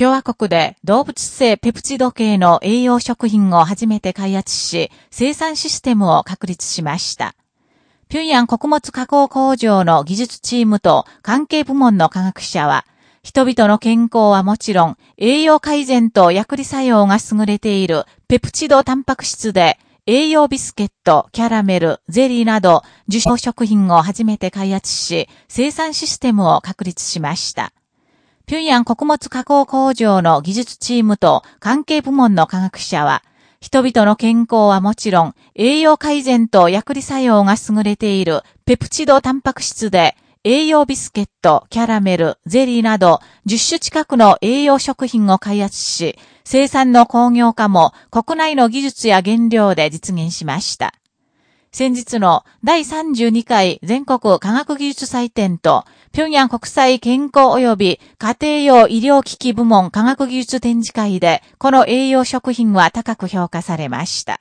共和国で動物性ペプチド系の栄養食品を初めて開発し、生産システムを確立しました。平壌穀物加工工場の技術チームと関係部門の科学者は、人々の健康はもちろん、栄養改善と薬理作用が優れているペプチドタンパク質で、栄養ビスケット、キャラメル、ゼリーなど、受賞食品を初めて開発し、生産システムを確立しました。平壌穀物加工工場の技術チームと関係部門の科学者は、人々の健康はもちろん、栄養改善と薬理作用が優れているペプチドタンパク質で、栄養ビスケット、キャラメル、ゼリーなど10種近くの栄養食品を開発し、生産の工業化も国内の技術や原料で実現しました。先日の第32回全国科学技術祭典と、平壌国際健康及び家庭用医療機器部門科学技術展示会で、この栄養食品は高く評価されました。